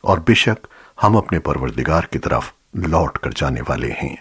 اور بے شک ہم اپنے پروردگار کی طرف لوٹ کر جانے والے ہیں۔